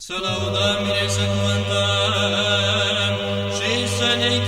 Să lăudăm, bine să cuvântăm și să ne